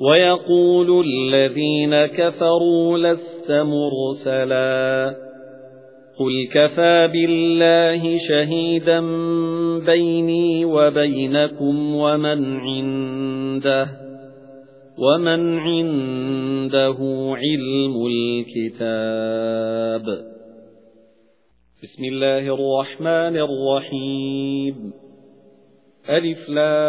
وَيَقُولُ الَّذِينَ كَفَرُوا لَسْتَ مُرْسَلًا قُلْ كَفَى بِاللَّهِ شَهِيدًا بَيْنِي وَبَيْنَكُمْ وَمَنْ عِندَهُ وَمَنْ عِندَهُ عِلْمُ الْكِتَابِ. بِسْمِ اللَّهِ الرَّحْمَنِ الرَّحِيمِ. أَلِف لام